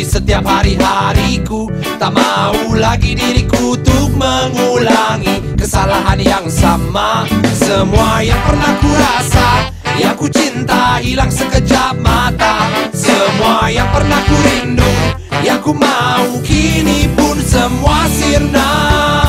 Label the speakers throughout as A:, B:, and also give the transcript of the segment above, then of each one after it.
A: Di setiap hari-hariku. Tak mau lagi diriku Untuk mengulangi Kesalahan yang sama. Semua yang pernah ku rasa Yang ku cinta hilang sekejap mata. Semua yang pernah ku rindu Yang ku mau kini pun semua sirna.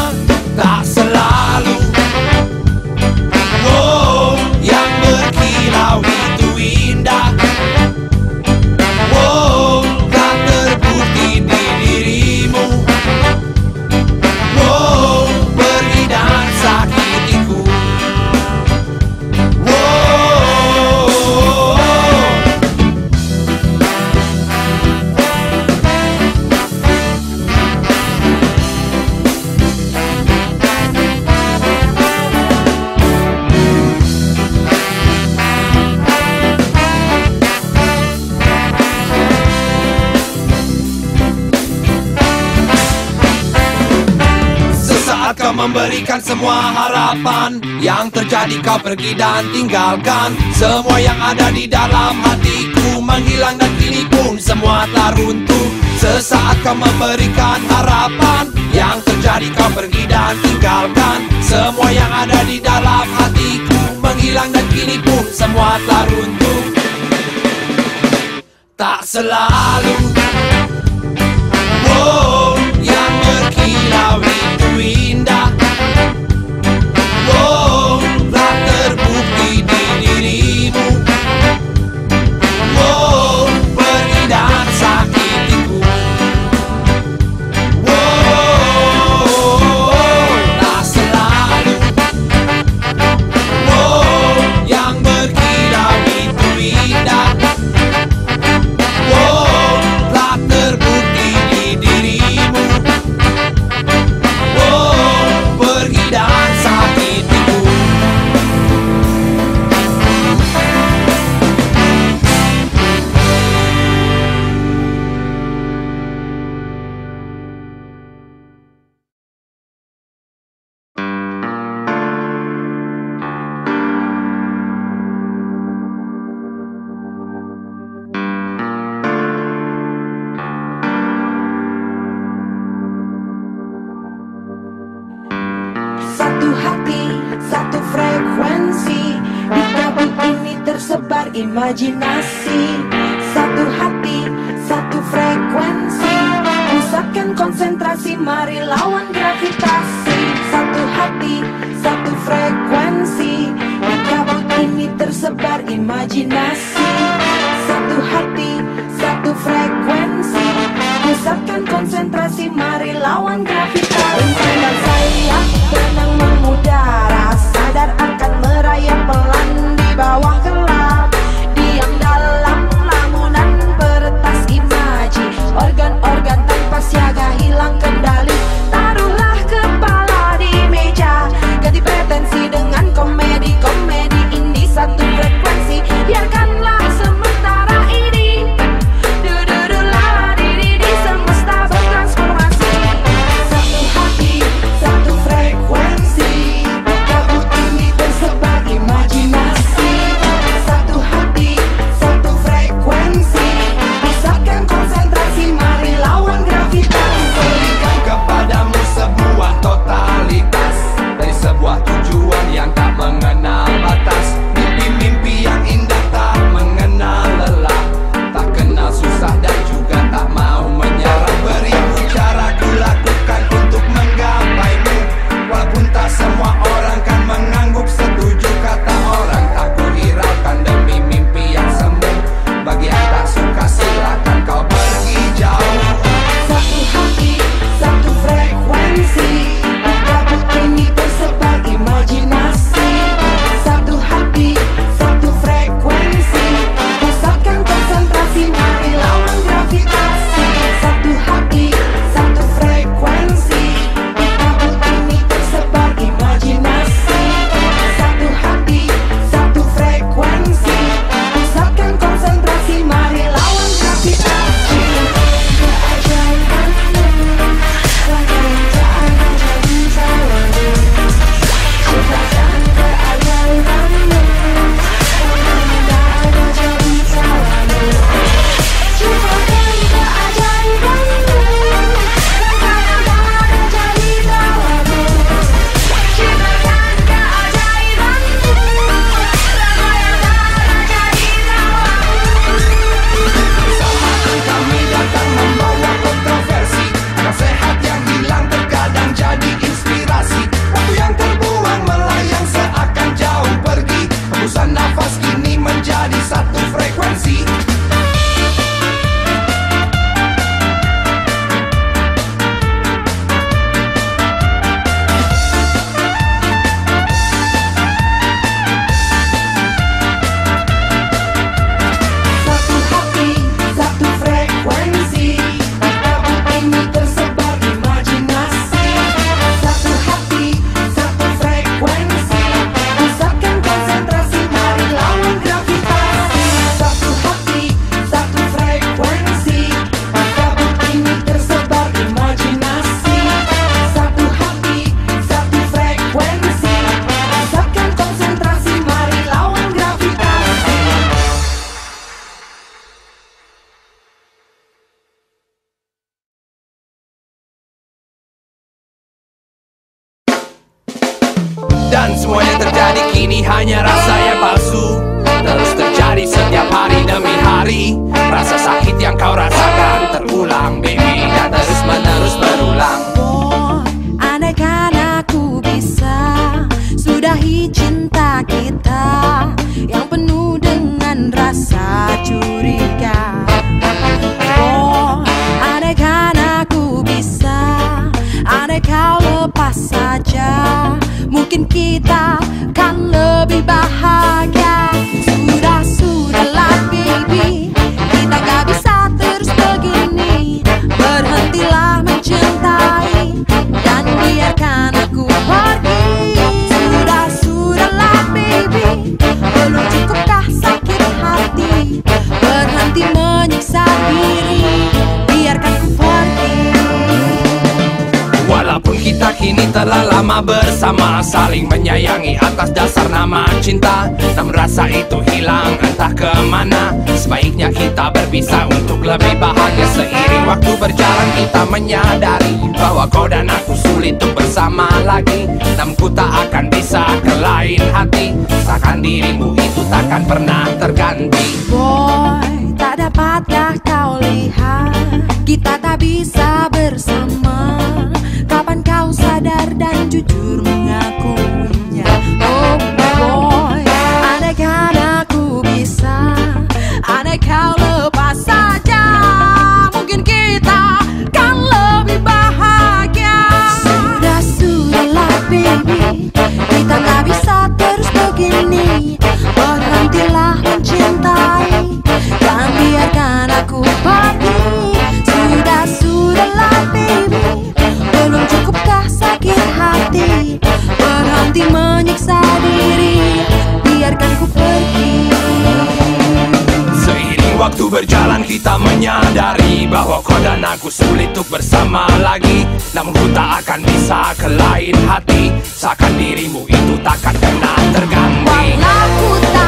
A: berikan semua harapan. Yang terjadi kau pergi dan tinggalkan. Semua yang ada di dalam hatiku Menghilang dan kini pun semua telah runtuh. Sesaat kau memberikan harapan. Yang terjadi kau pergi dan tinggalkan. Semua yang ada di dalam hatiku Menghilang dan kini pun semua telah runtuh. Tak selalu. Whoa yang berkilau
B: ini
A: bersama Saling menyayangi atas dasar nama cinta. Namun rasa itu hilang entah ke mana. Sebaiknya kita berpisah untuk lebih bahagia Seiring waktu berjalan. Kita menyadari Bahwa kau dan aku sulit untuk bersama lagi. Namun ku tak akan bisa ke lain hati. Seakan dirimu itu takkan pernah terganti.
B: Boy, tak dapatkah kau lihat? Kita tak bisa bersama jujur mengakuinya
A: berjalan kita menyadari Bahwa kau dan aku sulit untuk bersama lagi. Namun ku tak akan bisa ke lain hati. Seakan dirimu itu takkan pernah terganti
B: Walau ku tahu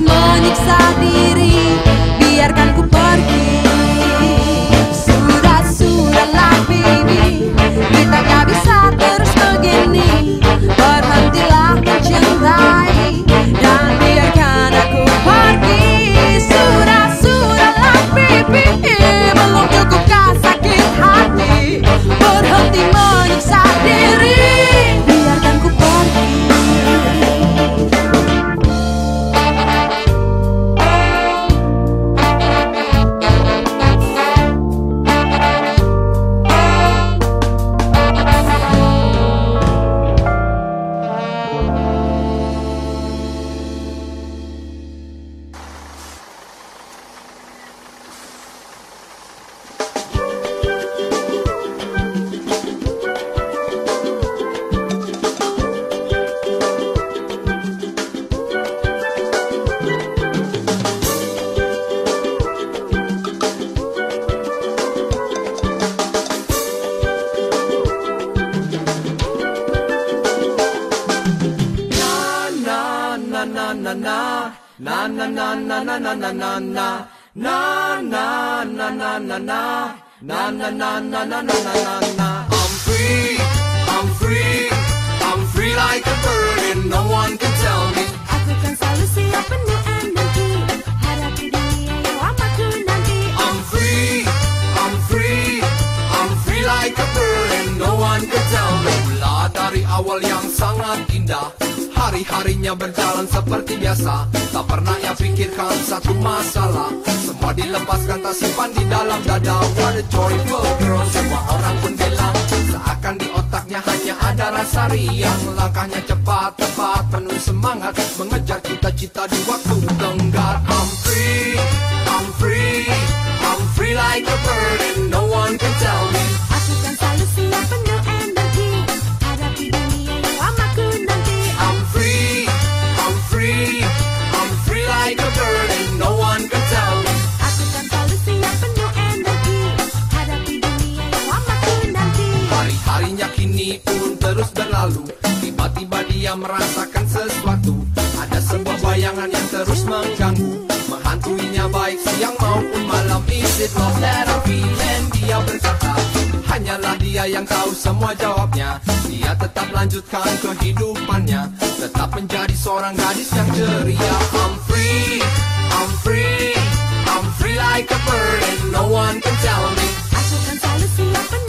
B: menyiksa diri. Biarkan ku na na na na na na na na.
A: I'm free, I'm free, I'm free like a bird and no one can tell me.
B: Aku kan selalu siap penuh energi. Dunia yang lamaku nanti.
A: I'm free, I'm free, I'm free like a bird and no one can tell me. Mula dari awal yang sangat indah. Hari-harinya berjalan seperti biasa. Tak pernah ia pikirkan satu masalah. Semua dilepaskan tak simpan di dalam dada. kita dua tahu semua jawabnya. Dia tetap lanjutkan kehidupannya. Tetap menjadi seorang gadis yang ceria. I'm free, I'm free I'm free like a bird and no one can tell me.
B: Aku kan selalu siap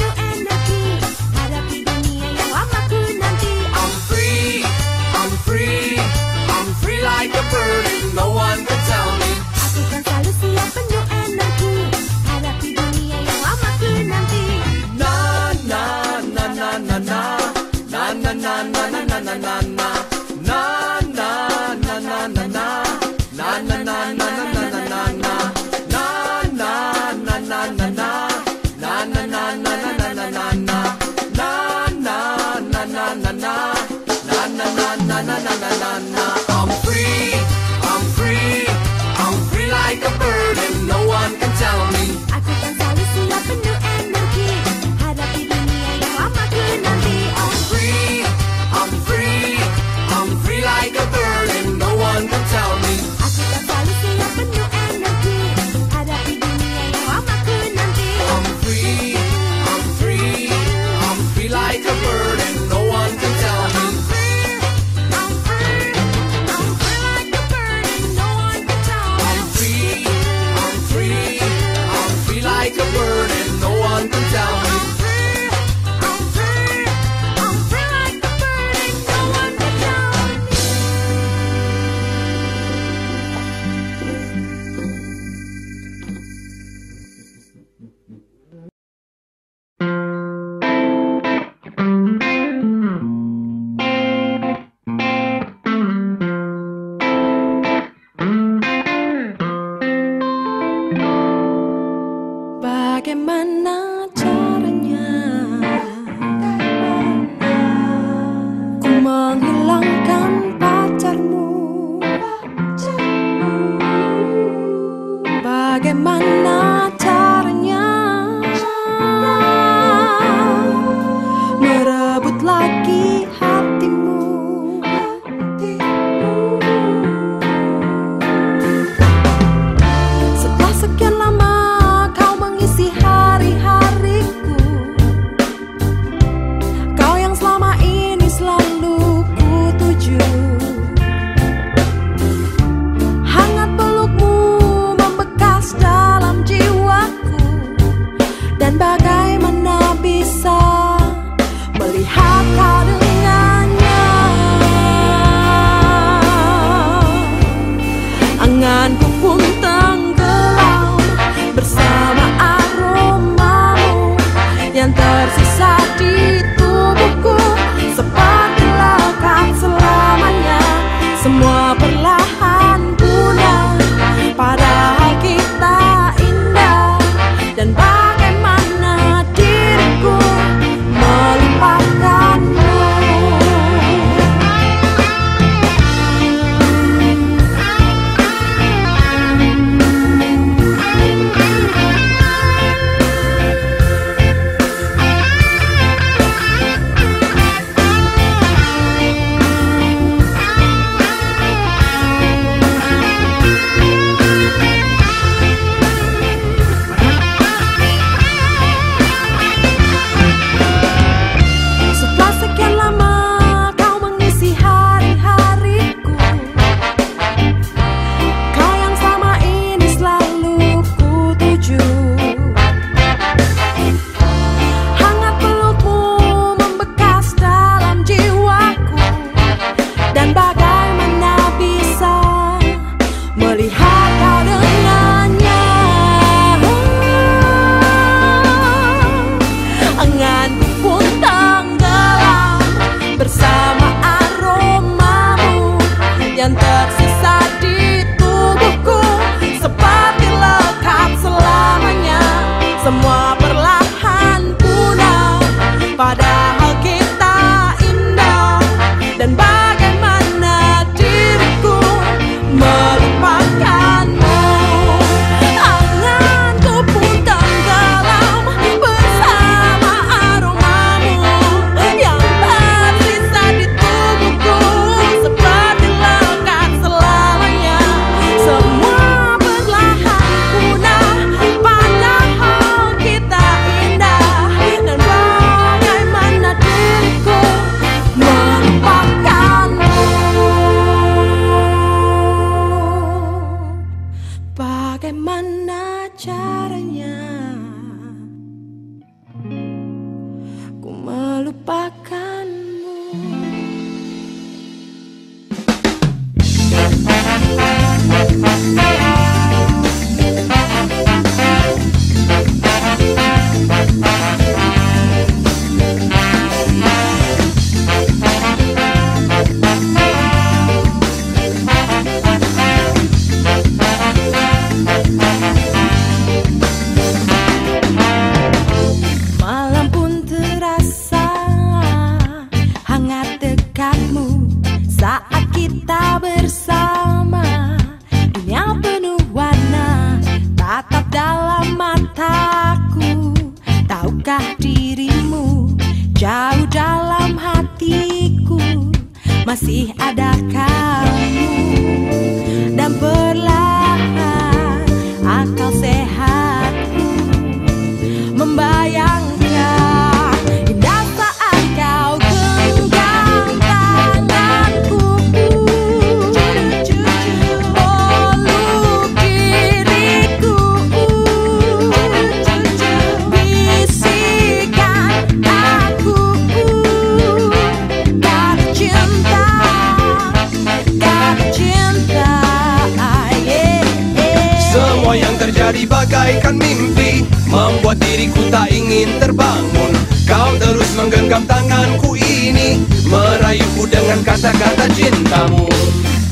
A: bagaikan mimpi Membuat diriku tak ingin terbangun. Kau terus menggenggam tanganku ini Merayuku dengan kata-kata cintamu.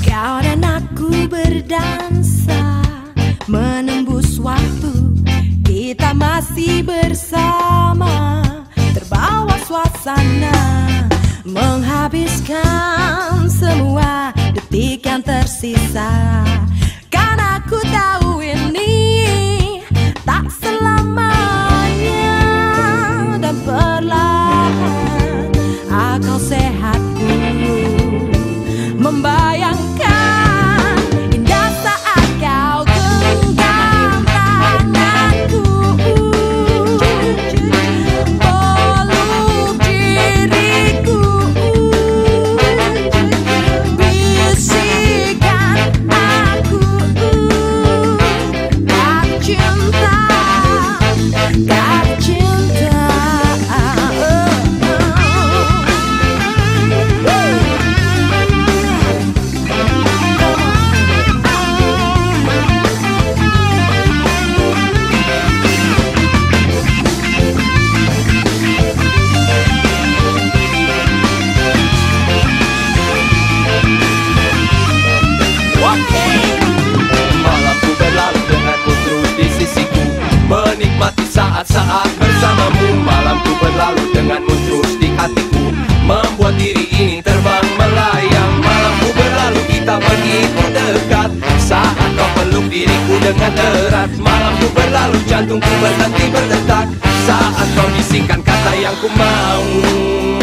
B: Kau dan aku berdansa Menembus waktu. Kita masih bersama Terbawa suasana Menghabiskan semua detik yang tersisa.
A: diri ini terbang melayang. Malamku berlalu kita pergi berdekat. Saat kau peluk diriku dengan erat. Malamku berlalu jantungku berhenti berdetak. Saat kau bisikkan kata yang ku mau.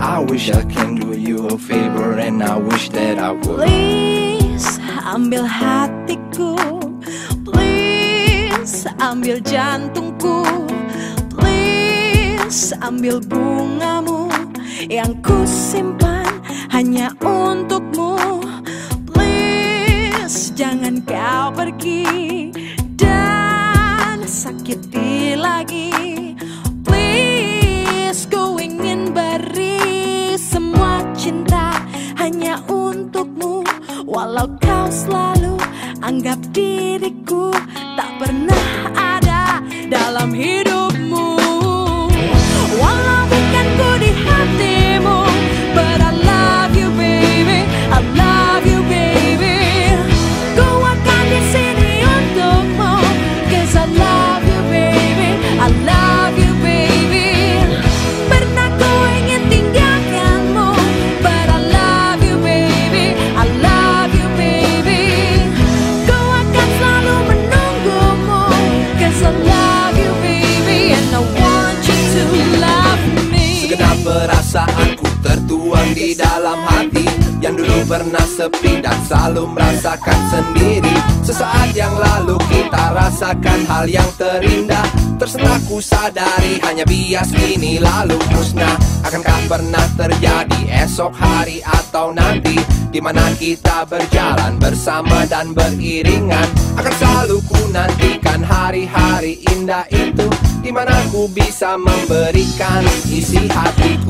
B: I wish I can do you a favor and I wish that I would.
A: Please ambil hatiku. Please ambil jantungku. Please ambil bungamu Yang ku simpan hanya untukmu. Please jangan kau pergi. pernah
B: sepi dan selalu merasakan sendiri. Sesaat yang lalu kita rasakan hal yang terindah. Tersentak ku sadari hanya bias ini lalu musnah. Akankah pernah terjadi esok hari atau nanti? Di mana kita berjalan bersama dan beriringan? Akan selalu ku nantikan hari-hari indah itu. Di mana ku bisa memberikan isi hatiku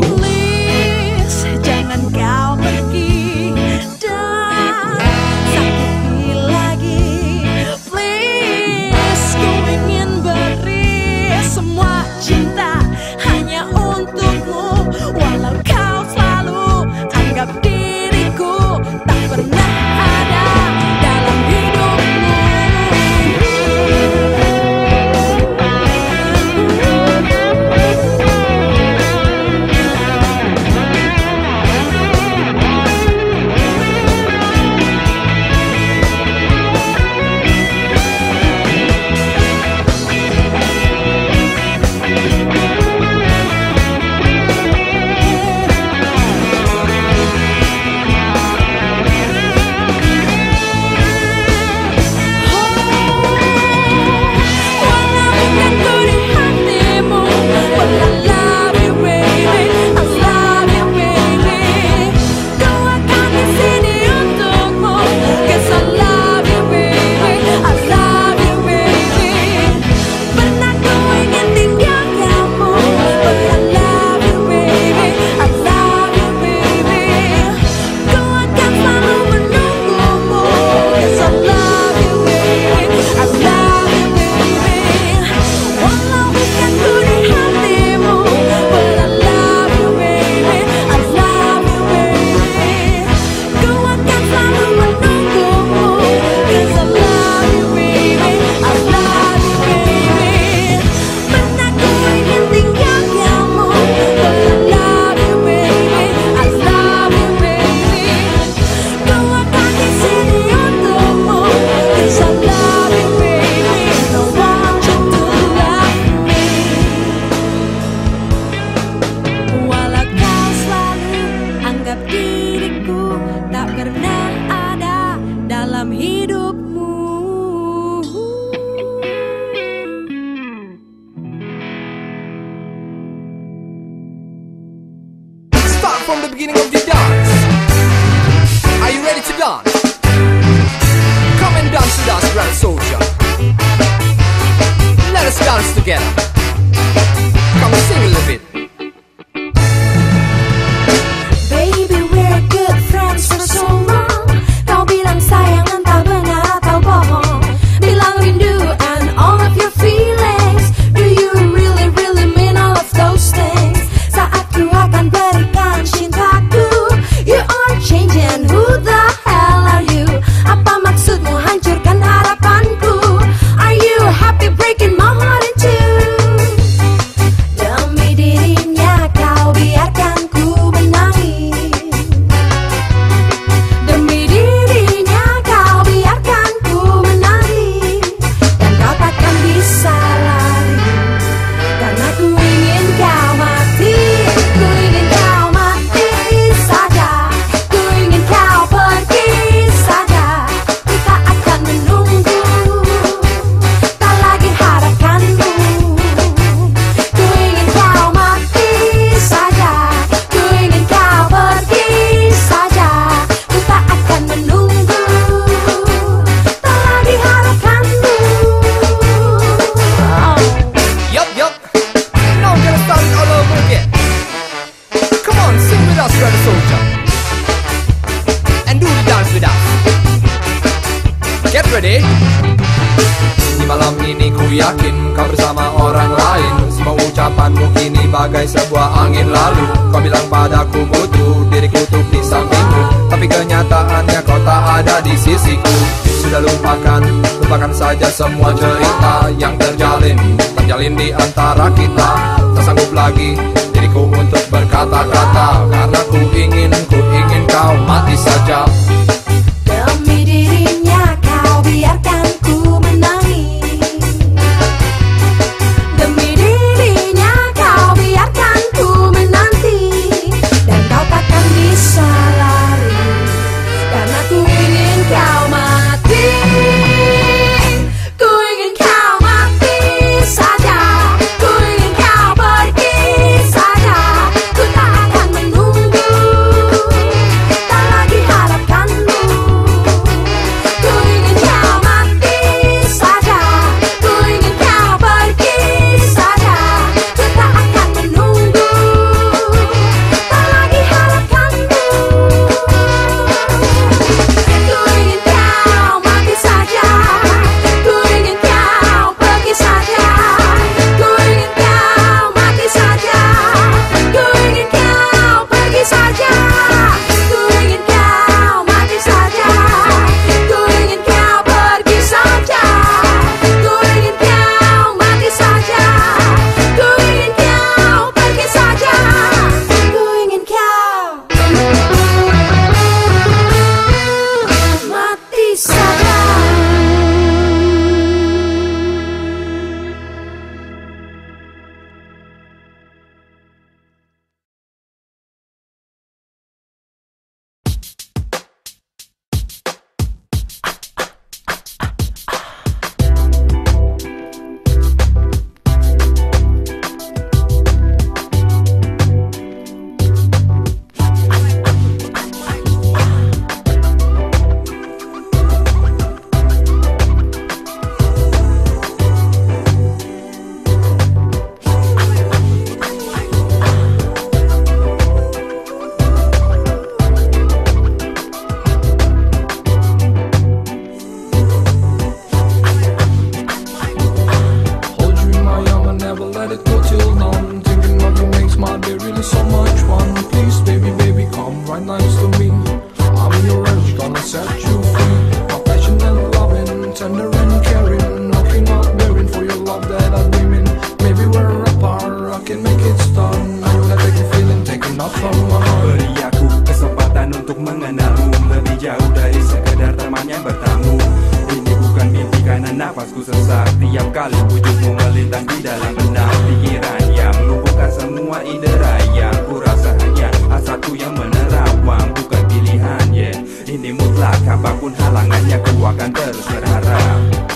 A: melintang di dalam
B: benak pikiran yang melumpuhkan semua indera yang ku rasa hanya satu yang menerawang bukan pilihan yeah. ini mutlak apapun halangannya ku akan terus berharap.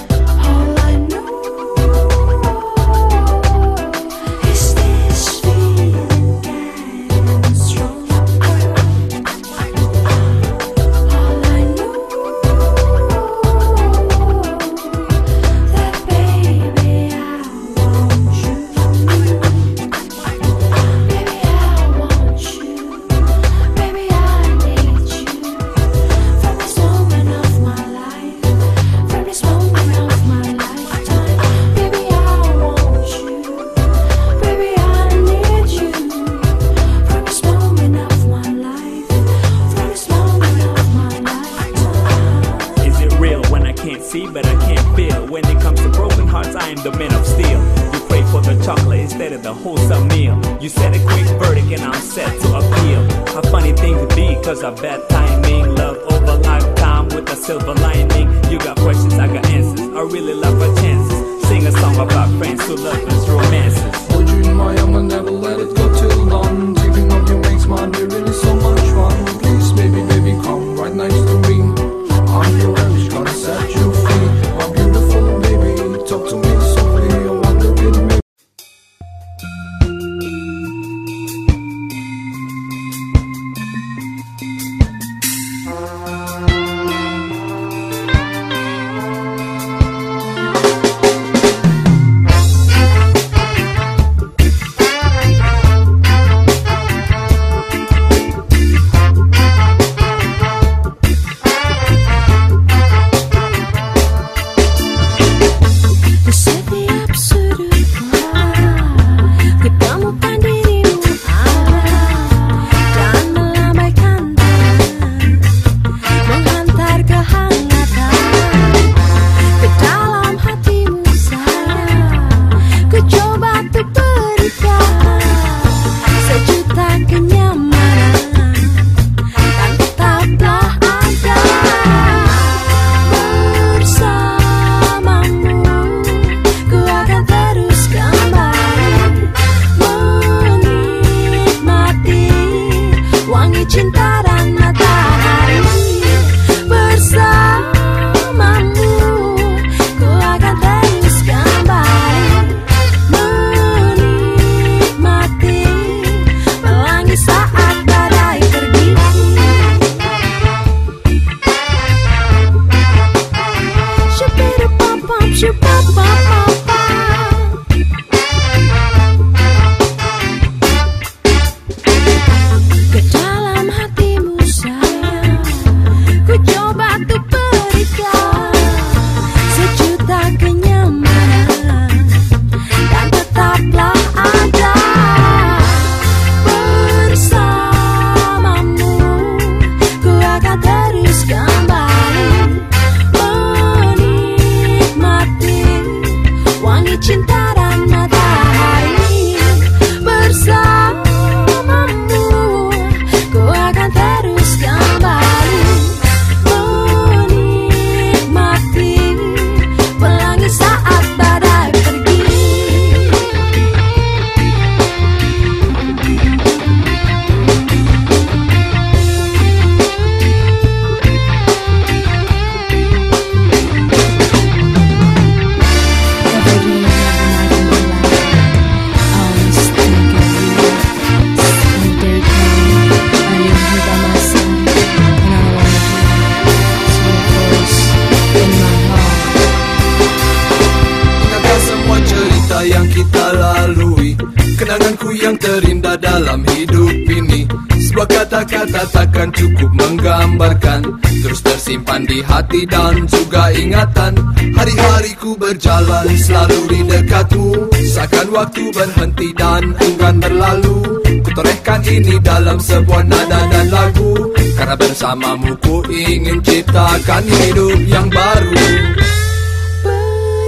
A: Hati dan juga ingatan. Hari-hariku berjalan selalu di dekatmu Seakan waktu berhenti dan enggan berlalu. Kutorehkan ini dalam sebuah nada dan lagu. Karena bersamamu ku ingin ciptakan hidup yang baru.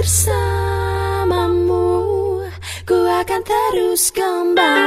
B: Bersamamu ku akan terus kembali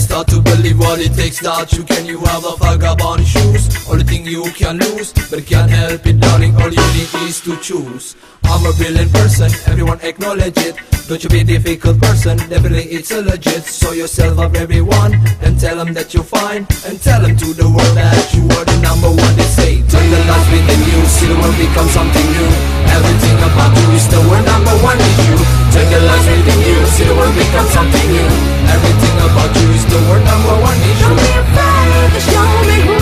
A: start to believe what it takes That you Can. You have a vagabond shoes? Only thing you can lose But can't help it darling. All you need is to choose I'm a brilliant person Everyone acknowledge it. Don't you be a difficult person Definitely it's a legit. Show yourself up everyone And tell them that you're fine. And tell them to the world that you are the number one. They say Turn the lights within you See the world become something new. Everything about you is the world number one is you. Turn the lights within you See the world become something new. Everything about you is the world number one is you.
B: Don't be afraid show me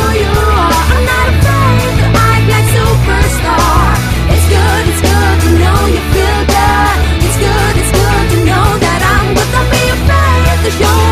B: your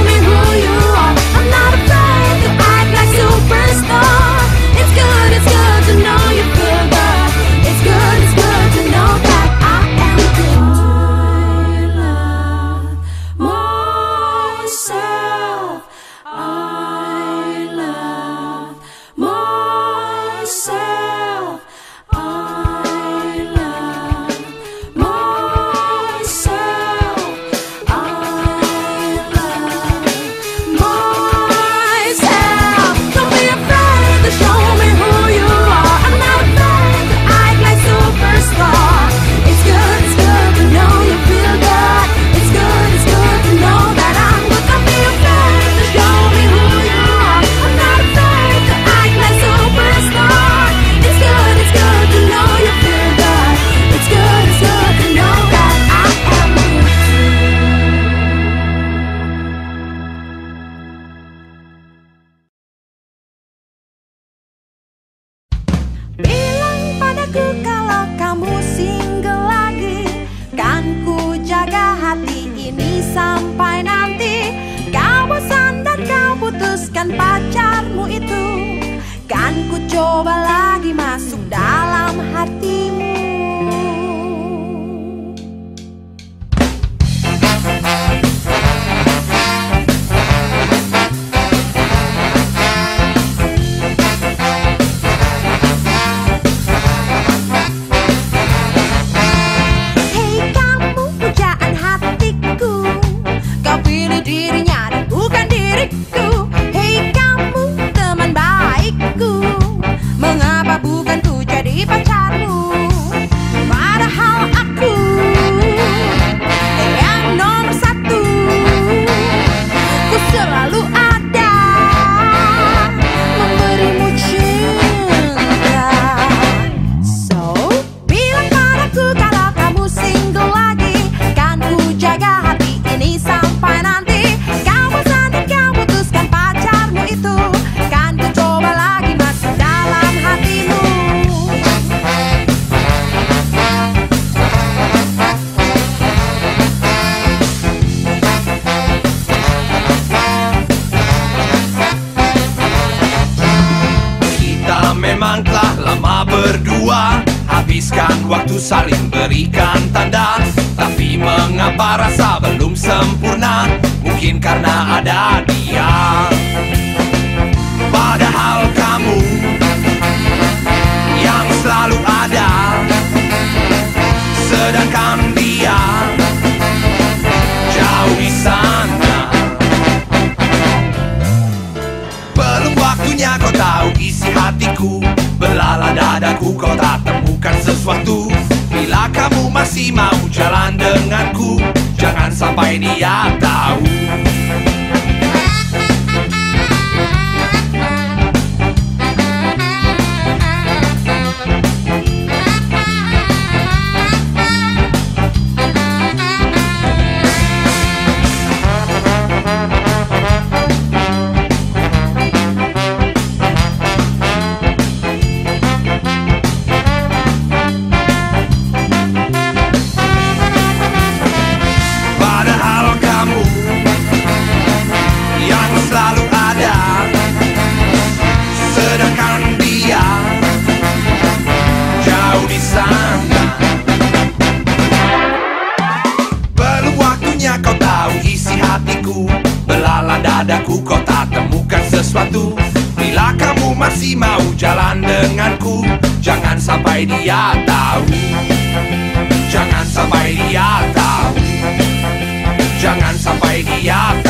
B: berdua. Habiskan waktu saling berikan tanda. Tapi mengapa rasa belum sempurna? Mungkin karena ada dia. Padahal kamu Yang selalu ada. Sedangkan dia Jauh di sana. Belum waktunya kau tahu isi hatiku padaku kau tak temukan sesuatu. Bila kamu masih mau jalan denganku Jangan sampai dia tahu. denganku. Jangan sampai dia tahu. Jangan sampai dia tahu. Jangan sampai dia tahu.